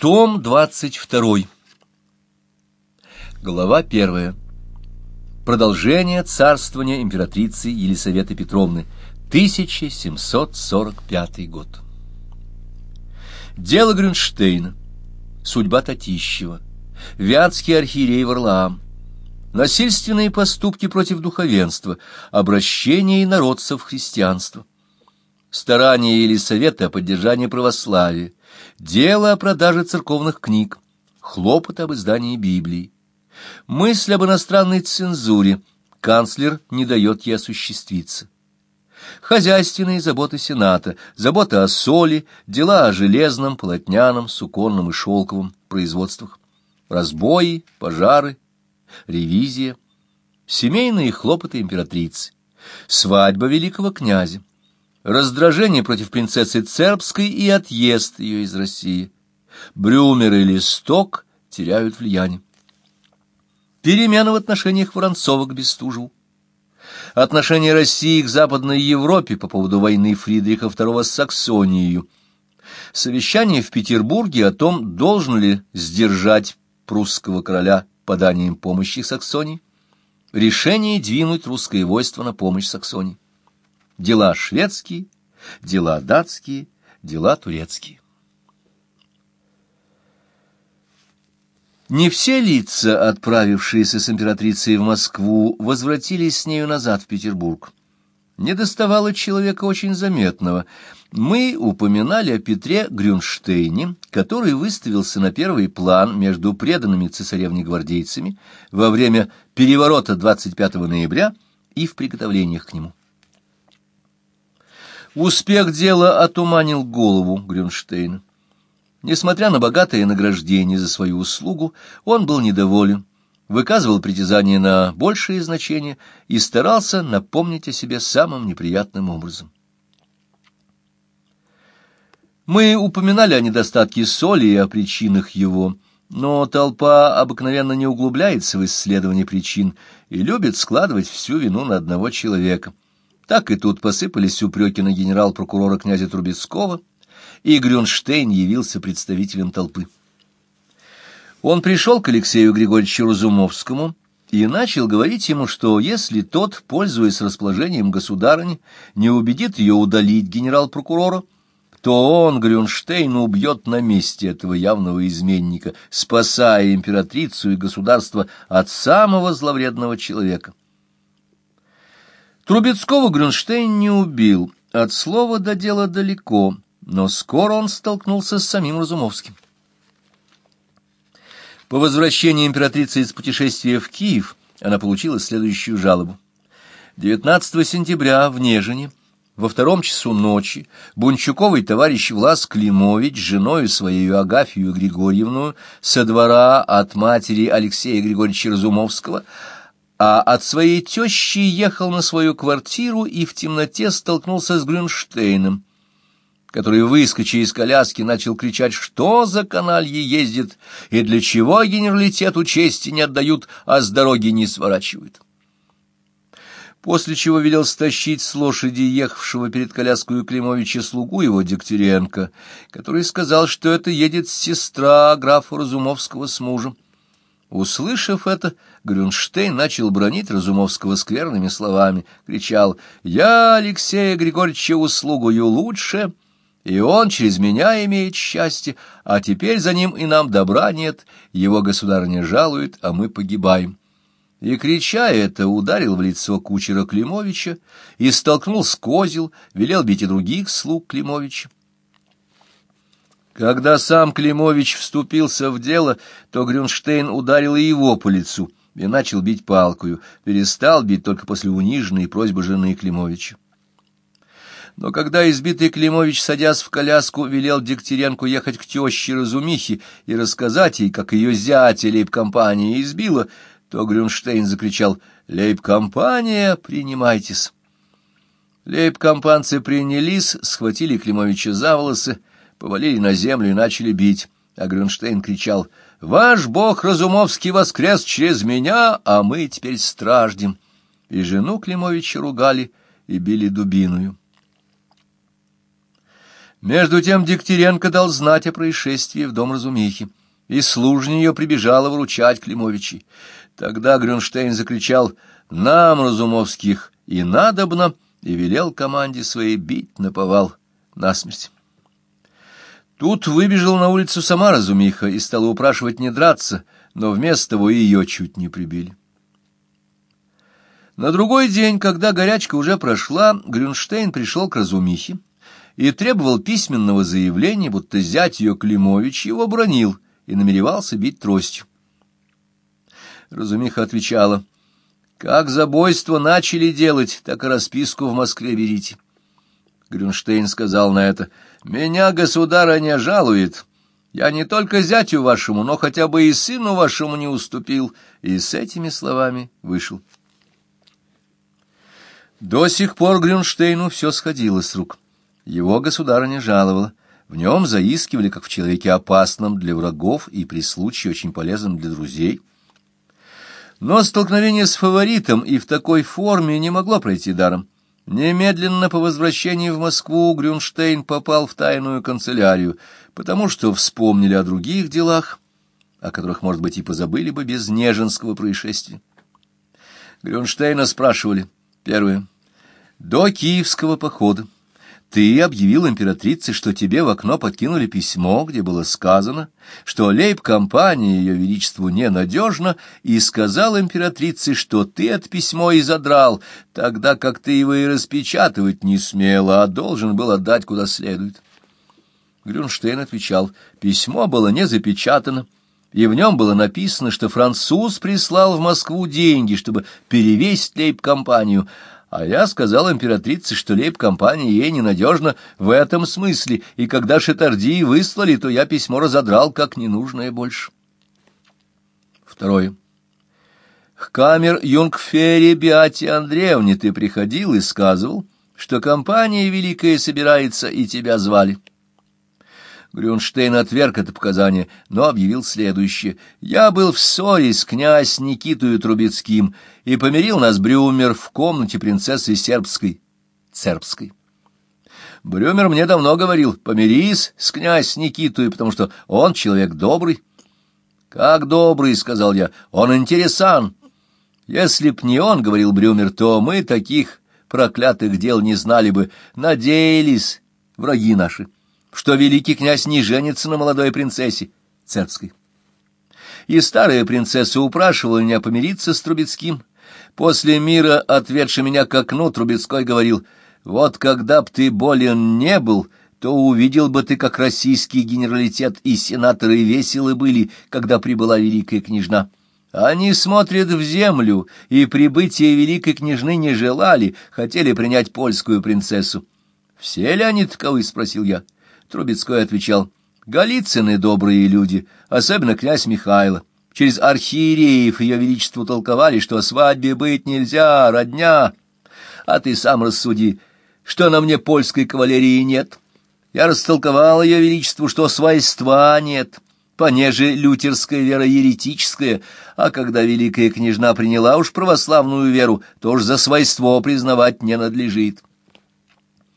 Том 22. Глава 1. Продолжение царствования императрицы Елисаветы Петровны. 1745 год. Дело Грюнштейна. Судьба Татищева. Вятский архиерей Варлаам. Насильственные поступки против духовенства. Обращение инородцев в христианство. Старания Елисаветы о поддержании православия дело о продаже церковных книг, хлопот об издании Библии. Мысль об иностранной цензуре, канцлер не дает ей осуществиться. Хозяйственные заботы Сената, забота о соли, дела о железном, полотняном, суконном и шелковом производствах, разбои, пожары, ревизия, семейные хлопоты императрицы, свадьба великого князя, раздражение против принцессы Цербской и отъезд ее из России. Брюмер и Листок теряют влияние. Перемены в отношениях Воронцова к Бестужеву. Отношение России к Западной Европе по поводу войны Фридриха II с Саксонией. Совещание в Петербурге о том, должен ли сдержать прусского короля поданием помощи Саксонии. Решение двинуть русское войство на помощь Саксонии дела шведские, дела датские, дела турецкие. Не все лица, отправившиеся с императрицей в Москву, возвратились с нею назад в Петербург. Не доставало человека очень заметного. Мы упоминали о Петре Грюнштейне, который выставился на первый план между преданными цесаревне-гвардейцами во время переворота 25 ноября и в приготовлениях к нему. Успех дела отуманил голову Грюнштейна. Несмотря на богатое награждение за свою услугу, он был недоволен, выказывал притязания на большее значение и старался напомнить о себе самым неприятным образом. Мы упоминали о недостатке соли и о причинах его, но толпа обыкновенно не углубляется в исследование причин и любит складывать всю вину на одного человека — так и тут посыпались упреки на генерал-прокурора князя Трубецкого, и Грюнштейн явился представителем толпы. Он пришел к Алексею Григорьевичу Разумовскому и начал говорить ему, что если тот, пользуясь расположением государыни, не убедит ее удалить генерал-прокурора, то он, Грюнштейн, убьет на месте этого явного изменника, спасая императрицу и государство от самого зловредного человека. Трубецкого Грюнштейн не убил, от слова до дела далеко, но скоро он столкнулся с самим Разумовским. По возвращении императрицы из путешествия в Киев она получила следующую жалобу. 19 сентября в Нежине во втором часу ночи Бунчуковый товарищ Влас Климович с женою своей Агафью Григорьевну со двора от матери Алексея Григорьевича Разумовского а от своей тещи ехал на свою квартиру и в темноте столкнулся с Грюнштейном, который, выскочив из коляски, начал кричать, что за каналье ездит и для чего генералитету чести не отдают, а с дороги не сворачивают. После чего велел стащить с лошади ехавшего перед коляской Климовича слугу его Дегтяренко, который сказал, что это едет сестра графа Разумовского с мужем. Услышав это, Грюнштейн начал бронить Разумовского скверными словами, кричал «Я Алексея Григорьевича услугую лучше, и он через меня имеет счастье, а теперь за ним и нам добра нет, его государь не жалует, а мы погибаем». И, крича это, ударил в лицо кучера Климовича и столкнул с козел, велел бить и других слуг Климовича. Когда сам Климович вступился в дело, то Грюнштейн ударил и его по лицу и начал бить палкою, перестал бить только после униженной просьбы жены Климовича. Но когда избитый Климович, садясь в коляску, велел Дегтяренку ехать к теще Разумихе и рассказать ей, как ее зятя лейб-компания избила, то Грюнштейн закричал «Лейб-компания, принимайтесь!» Лейб-компанцы принялись, схватили Климовича за волосы, повалили на землю и начали бить. А Грюнштейн кричал «Ваш бог Разумовский воскрес через меня, а мы теперь страждем». И жену Климовича ругали и били дубиною. Между тем Дегтяренко дал знать о происшествии в дом Разумихи, и служня ее прибежала вручать Климовичей. Тогда Грюнштейн закричал «Нам, Разумовских, и надобно!» и велел команде своей бить наповал насмерть. Тут выбежал на улицу сама Разумиха и стала упрашивать не драться, но вместо того ее чуть не прибили. На другой день, когда горячка уже прошла, Грюнштейн пришел к Разумихе и требовал письменного заявления, будто зять ее Климович его бронил и намеревался бить тростью. Разумиха отвечала, «Как забойство начали делать, так и расписку в Москве берите». Грюнштейн сказал на это, «Меня государыня жалует. Я не только зятю вашему, но хотя бы и сыну вашему не уступил». И с этими словами вышел. До сих пор Грюнштейну все сходило с рук. Его государыня жаловала. В нем заискивали, как в человеке опасном для врагов и при случае очень полезном для друзей. Но столкновение с фаворитом и в такой форме не могло пройти даром. Немедленно по возвращении в Москву Грюнштейн попал в тайную канцелярию, потому что вспомнили о других делах, о которых, может быть, и позабыли бы без Нежинского происшествия. Грюнштейна спрашивали. Первое. До киевского похода ты объявил императрице, что тебе в окно подкинули письмо, где было сказано, что лейб-компания ее величеству ненадежна, и сказал императрице, что ты это письмо и задрал, тогда как ты его и распечатывать не смела, а должен был отдать куда следует. Грюнштейн отвечал, письмо было не запечатано, и в нем было написано, что француз прислал в Москву деньги, чтобы перевесить лейб-компанию, а я сказал императрице, что лейб-компания ей ненадежна в этом смысле, и когда Шетарди выслали, то я письмо разодрал как ненужное больше. Второе. К камер Юнгфере Биате Андреевне ты приходил и сказывал, что компания великая собирается, и тебя звали. Грюнштейн отверг это показание, но объявил следующее. «Я был в ссоре с князь Никитою Трубецким, и помирил нас Брюмер в комнате принцессы Сербской, Цербской. Брюмер мне давно говорил, помирись с князь Никитою, потому что он человек добрый». «Как добрый», — сказал я, — «он интересан». «Если б не он, — говорил Брюмер, — то мы таких проклятых дел не знали бы, надеялись враги наши» что великий князь не женится на молодой принцессе цербской. И старая принцесса упрашивала меня помириться с Трубецким. После мира, отведши меня к окну, Трубецкой говорил, «Вот когда б ты болен не был, то увидел бы ты, как российский генералитет и сенаторы веселы были, когда прибыла великая княжна». Они смотрят в землю, и прибытия великой княжны не желали, хотели принять польскую принцессу. «Все ли они таковы?» — спросил я. Трубецкой отвечал, «Голицыны добрые люди, особенно князь Михайло. Через архиереев ее величеству толковали, что о свадьбе быть нельзя, родня. А ты сам рассуди, что на мне польской кавалерии нет. Я растолковал ее величеству, что свойства нет» понеже лютерская вера еретическая, а когда великая княжна приняла уж православную веру, то уж за свойство признавать не надлежит.